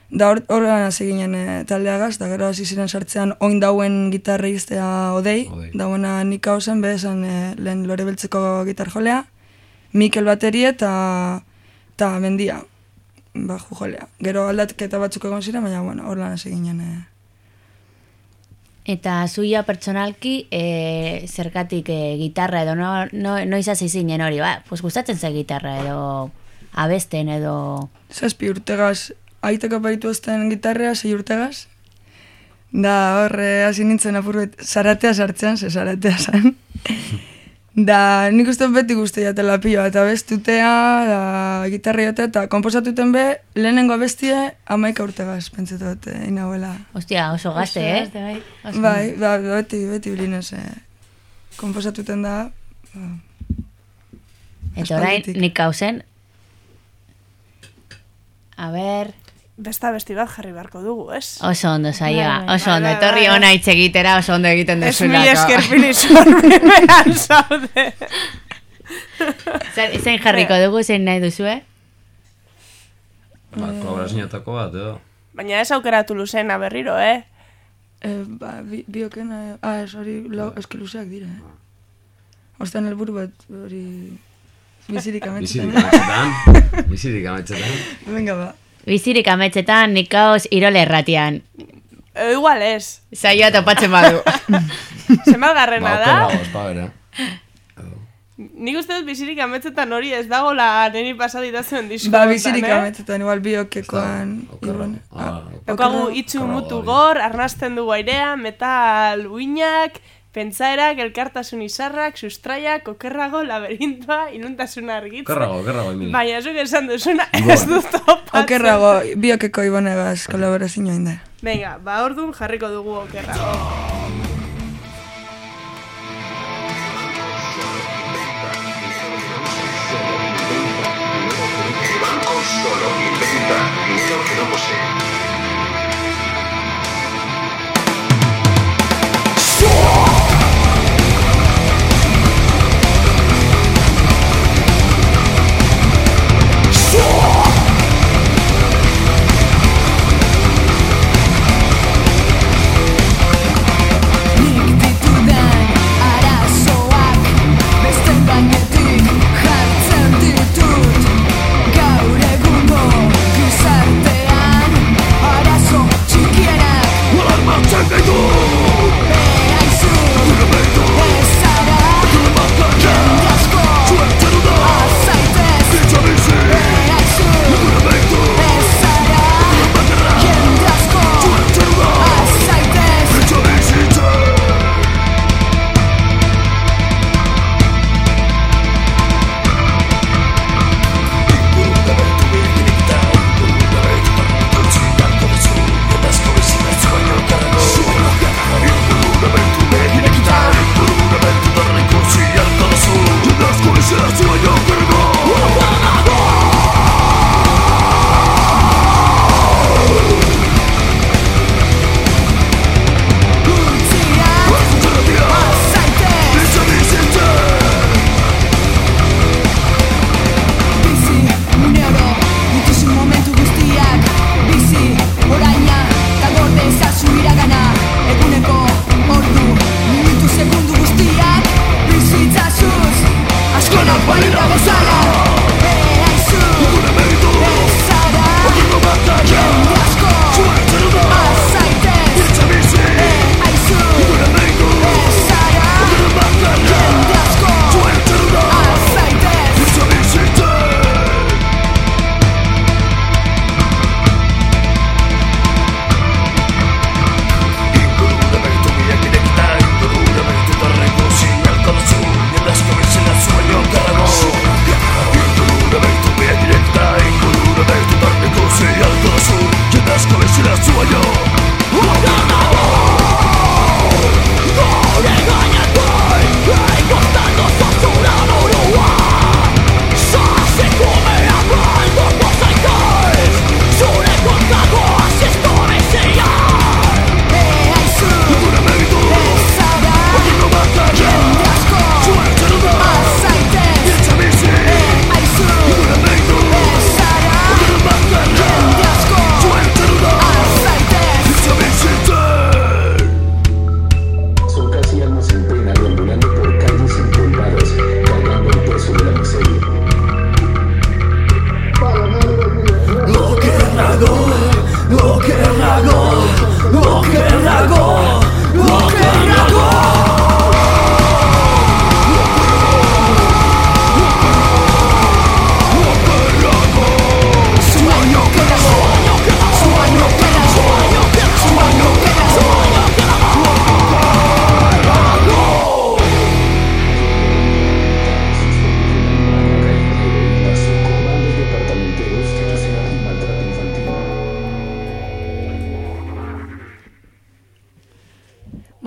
Da hor horrean hasi ginen e, taldeagaz, da gero hasi ziren sartzean oin dauen gitarra iztea odei, Odei. dauena nik hau zen, be, esan e, lehen lore beltzeko gitar jolea, Mikel bateri eta, eta mendia, ba, jolea. Gero aldatketa batzuk egon ziren, baina, bueno, horrean hasi ginen. E. Eta zuia pertsonalki, e, zergatik e, gitarra edo no, no, noiz hasi zinen hori, ba, pues gustatzen ze gitarra edo abesten edo... Zazpi urtegaz, aiteko baitu ezten gitarrea, sei urtegaz. Da, horre, hasi nintzen apurbet, zaratea sartzean, ze zaratea zen. da, nik uste beti guzti jatela pilo, eta bestutea, da, gitarra jotea, eta komposatuten be, lehenengo abestie, amaika urtegaz, pentsetu dut, eh, inauela. Ostia, oso gazte, Oso eh? gazte, bai. Oso- Bai, ba, beti, beti bilinez, eh, komposatuten da, ba, Eta orain, nik hausen. A ber, Besta besti bat jarri beharko dugu, ez? oso ondo saioa, Bai, bai. oso ondo, Bai, bai, etorri bai. ona hitz egitera, oso ondo egiten Ez duzulako. mila esker finizor primeran zaude. Zer- Zein jarriko dugu, zein nahi duzue? Ba, kolaborazioetako bat, edo. Baina ez aukeratu luzena berriro, eh? Eh, ba, bi, bioken, eh, ah, ez hori, lau, eski luzeak dira, eh. Ostean helburu bat, hori, bizirik ametxetan. Bizirik ametxetan. Bizirik ametxetan. Venga, ba. Bizirik ametxetan, nik hauz irole erratian. E, igual ez. Saioa topatzen badu. Zenbat garrena Ba, da? dago, bere. Nik uste dut bizirik ametzetan hori ez dagola neni pasaditazuen disko. Ba, bizirik eh? ametzetan, igual biokekoan. Ah, Daukagu itxu mutu gor, arnasten dugu airea, metal uinak, pentsaerak, elkartasun izarrak, sustraiak, okerrago, laberintoa, inuntasuna argitzen. Okerrago, okerrago, Emili. Baina, zuk esan duzuna, ez dut topatzen. Okerrago, biokeko ibonegaz kolaborazioa inda. Venga, ba, orduan jarriko dugu okerrago. solo inventa dinero que no posee.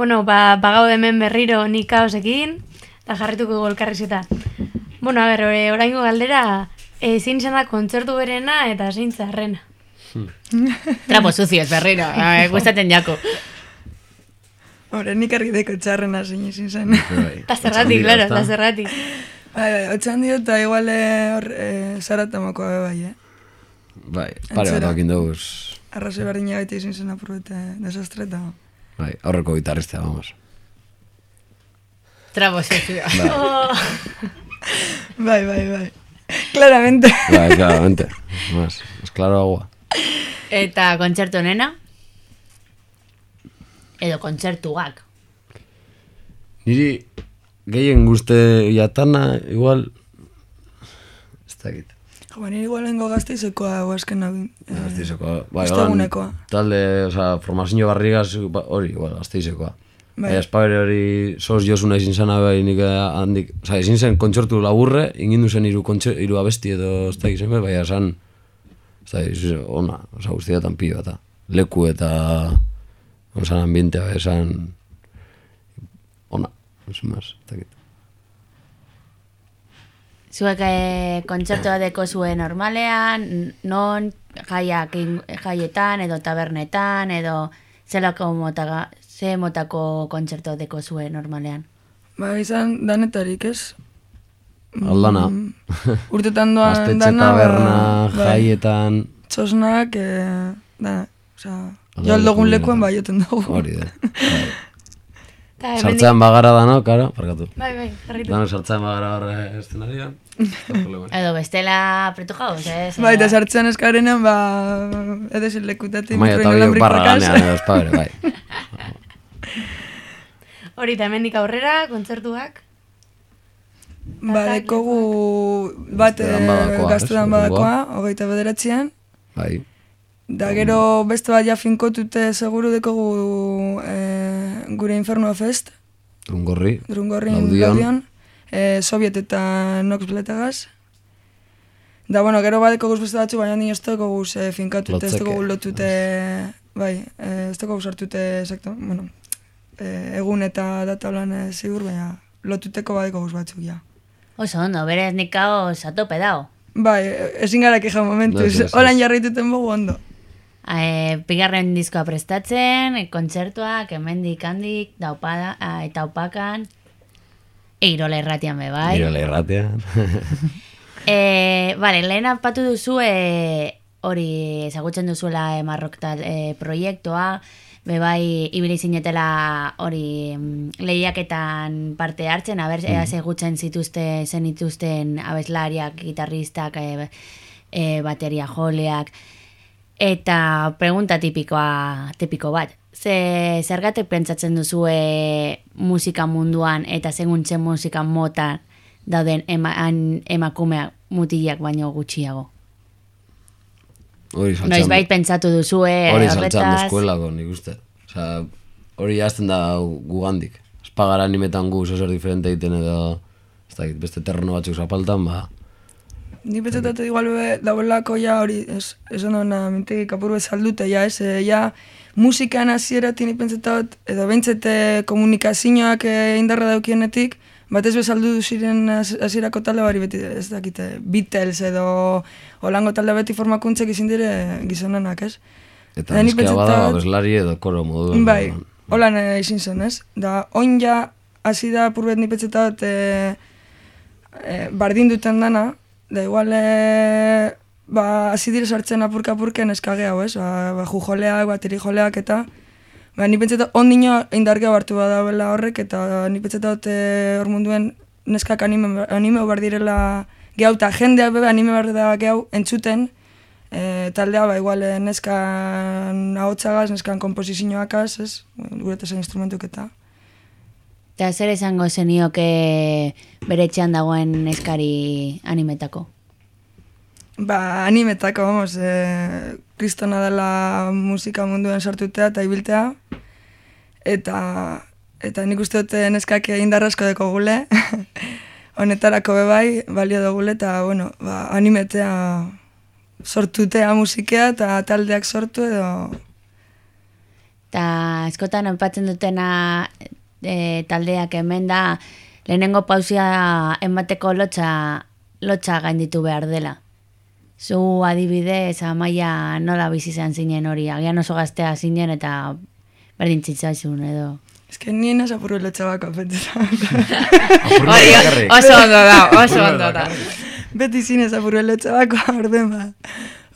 Bueno, ba, bagaude hemen berriro nik kaosekin, eta jarrituko dugu elkarrizketa. Bueno, a ber, oraingo galdera, e, zein izan da kontzertu berena eta zein zarrena. Trapo sucios, berriro. Eh, gustatzen jako. Hore, nik argiteko txarrena zein izin zen. Eta zerratik, claro, eta zerratik. Bai, bai, otxan dio eta igual eh, hor eh, zaratamako bai, eh? Bai, pare bat hakin dugu. Arrazoi berdina baita izin zen apurrete desastreta. Bai, aurreko gitarristea, vamos. Trapo sucios. bai, bai, bai. Claramente. Bai, claramente. Más, es claro agua. Eta kontzertu nena? Edo kontzertuak. Niri gehien guzte jatana, igual, ez dakit. Jo, ba, nire igualengo gazteizekoa guazken hau. Gazteizekoa, bai, Ostegunekoa. holan, talde, oza, formazio barrigaz, ba, hori, igual, gazteizekoa. Bai. Espagere hori sos josuna ezin zana bai nik eh, handik, oza, ezin zen kontzertu laburre, ingindu zen iru, kontxe, iru abesti edo ez da zen, bai, esan, ez da, ez, ona, oza, guztietan pio eta leku eta, oza, ambientea, esan, ona, ez más, ez dakit. Zuek eh, kontzertua deko zuen normalean, non jaiak, jaietan, edo tabernetan, edo zelako motaga, ze motako kontzertua deko zuen normalean. Ba, izan danetarik, ez? Aldana. Urtetan doan Gaztetxe dana, taberna, bai. jaietan, Txosnak, eh, da, osea, Aldana jo aldogun leku lekuan bai joten dugu. hori da. Sartzean bagara dano, karo, parkatu. Bai, bai, jarritu. Dano sartzean bagara horre eszenarian. Edo bestela pretu jauz, ez? Bai, eta sartzen eskarenean, ba, edezin lekutatik Maia eta biok barra ganean edo espagere, bai. Hori, eta hemendik aurrera, kontzertuak. Ba, dekogu bat Gaztedan eh, gaztedan badakoa, hogeita bederatzean. Bai. Da gero beste bat ja finkotute seguru dekogu eh, gure Infernua Fest, Drungorri. Drungorri Laudion. Laudion, eh, Soviet eta Nox Bletagaz. Da, bueno, gero badeko guz beste batzu, baina nio ez dugu guz eh, finkatute, ez dugu lotute, bai, ez dugu guz hartute, exacto, bueno, eh, egun eta data holan eh, zigur, baina lotuteko badeko guz batzuk, ja. Oso ondo, berez nik hau satope dao. Bai, ezin gara keja momentuz, Ez, ez, ez. holan jarraituten bogu ondo. E, bigarren diskoa prestatzen, e, kontzertuak, hemendik handik, daupada, eta opakan, eirola erratian be bai. Nire leherratean. E, vale, lehen apatu duzu e, hori ezagutzen duzuela e, Marroktal e, proiektua, be bai ibili zinetela hori mm, lehiaketan parte hartzen, aber ea Mhm. segutzen zituzte zen ituzten abeslariak, gitarristak, e, e, bateria joleak, eta pregunta tipikoa, tipiko bat. Ze, zergatik pentsatzen duzu e, musika munduan eta seguntzen musika mota dauden ema, an- emakumeak mutilak baino gutxiago. Hori saltzean. Noiz pentsatu duzue Hori saltzean horretaz. dozkuelako, nik uste. Osa, hori jazten da gugandik. Espagara animetan gu zer diferente egiten edo, ez dakit, beste terreno batzuk zapaltan, ba, Ni betzatate igual be, dauelako ja hori, ez, ez ondona, mintegi kapur bezaldute, ja, ez, eh, ja, musikan hasieratik ni pentsatat, edo behintzete komunikazioak eh, indarra daukienetik, batez bezaldu ziren has- hasierako talde bari beti, ez dakite, Beatles edo holango talde beti formakuntzek izin dire gizonanak, ez? eta Da, neskea bada, abeslari edo koro moduan. Bai, holan eh, izin zen, ez? Da, oin ja, hasi da purbet nipetzetat e, e, bardin duten dana, da igual, e, ba, hasi dire sartzen apurka-apurken eskage hau, ez? Ba, ba jujoleak, bateri joleak eta, ba, nipetzetat ondino indargea hartu badabela horrek, eta nipetzetat e, hor munduen neskak anime, anime bar direla gehau, eta jendeak anime bar da gehau entzuten, e, taldea, ba, igual, eh, neskan ahotsagaz, neskan komposizioakaz, ez? Gure tesa instrumentuk eta. Eta zer esango zenioke bere etxean dagoen eskari animetako? Ba, animetako, vamos, e, kristona dela musika munduan sartutea eta ibiltea. Eta, eta nik uste dut neskak indarrasko deko gule. Honetarako be bai, balio dugule eta, bueno, ba, animetea sortutea musikea eta taldeak sortu edo... Eta eskotan enpatzen dutena e, taldeak hemen da lehenengo pausia emateko lotxa, lotxa gainditu behar dela. Zu adibidez, amaia nola bizi izan zinen hori, agian oso gaztea zinen eta berdin txitzaizun edo. Ez que nien ez apurru pentsa. Hori, oso ondo da, oso ondo da. Beti zinez apurru lotxabako, orden ba.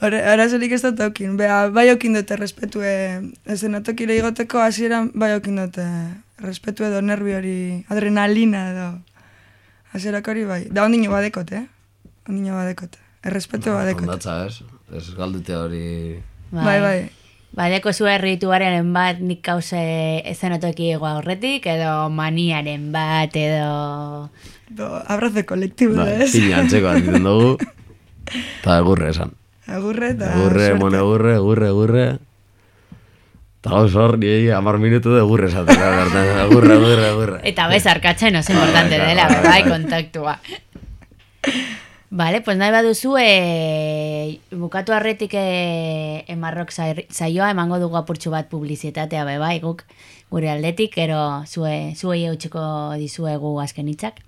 Arazorik ez dut aukin. Bea, bai aukin dute respetue, esenatokire igoteko hasieran bai aukin dute respetu edo nervi hori, adrenalina edo. Hasierako hori bai. Da ondino badekote, eh? Ondino badekote. Errespetu badekote. Ondatza, ez? Ez galdute hori... Bai, bai. Badeko zu errituaren bat nik kause ezenoteki ego horretik, edo maniaren bat, edo... Do, abrazo kolektibo, Bai, ez? pina antzeko bat egiten dugu. Eta egurre esan. Agurre eta Egurre, suerte. mon egurre, egurre, egurre. Eta gauz hor, nire amar minutu de egurre esaten. da, bertan. Egurre, egurre, egurre. Eta bez arkatzen oso importante Bai, dela, bai, bai, bai. kontaktua. Vale, pues nahi baduzu, e, bukatu arretik e, emarrok zai- saioa, emango dugu apurtxu bat publizitatea be bai, guk gure aldetik, ero zue, zuei eutxiko dizuegu azken hitzak.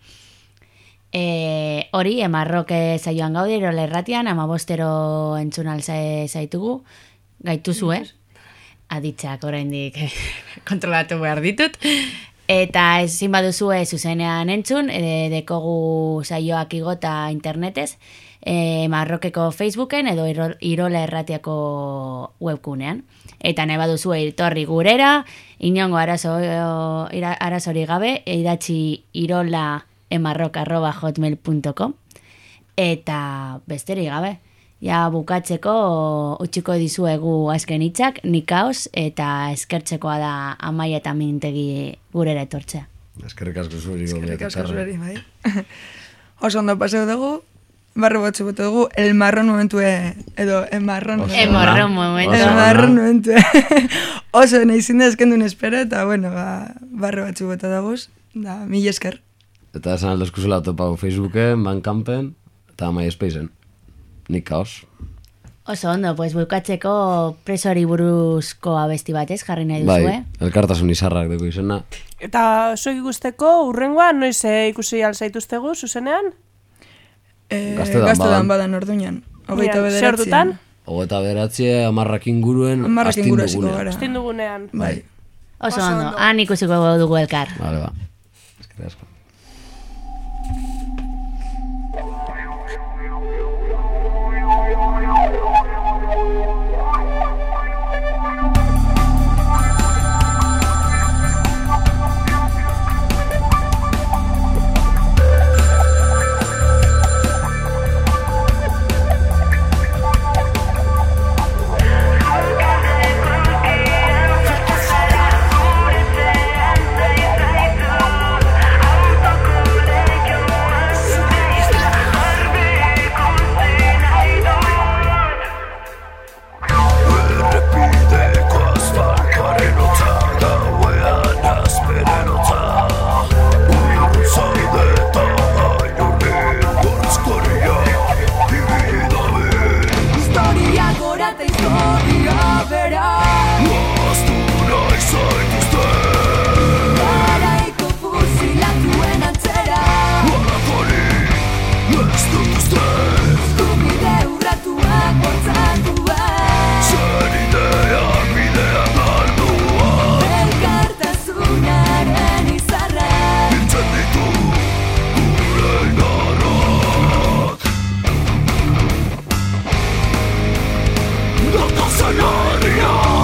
E, hori, emarrok e, saioan gaude, erola erratian, ama bostero entzun alza zaitugu, gaituzu, eh? Aditzak oraindik kontrolatu behar ditut. Eta ezin baduzue zuzenean entzun, e, dekogu saioak igota internetez, e, marrokeko Facebooken edo Iro- Irola Erratiako webkunean. Eta nahi baduzue irtorri gurera, inongo arazo, arazori gabe, idatzi irola emarrok.hotmail.com Eta besterik gabe. Ja bukatzeko utziko dizuegu azken hitzak, nikaos eta eskertzekoa da amaia eta mintegi gurera etortzea. Eskerrik asko zuri. Eskerrik asko zueri, bai. Oso ondo paseo dugu, barro batzu bote dugu, el marron momentue, edo el marron. El marron momentu. El marron momentue. Oso nahi zinde eskendun espero, eta bueno, ba, barro batzu bote daguz, da, mil esker. Eta esan aldozkuzela topau Facebooken, Bandcampen, eta MySpaceen. Nik kaos. Oso ondo, pues bukatzeko presori buruzko abesti batez jarri nahi Bai, duzue. elkartasun izarrak dugu izena. Eta zuek ikusteko urrengoa noiz eh, ikusi alzaituztegu zuzenean? E, Gaztedan Gaztedan badan. badan orduñan. Hogeita Ja, zer bederatzean. ordutan? Hogeta beratzie, amarrak inguruen, Amarrak astin dugunean. gara. Estin dugunean. Bai. Oso Oso ondo, ondo. han ikusiko dugu elkar. Vale, ba. Eskerrik asko. 여러 분.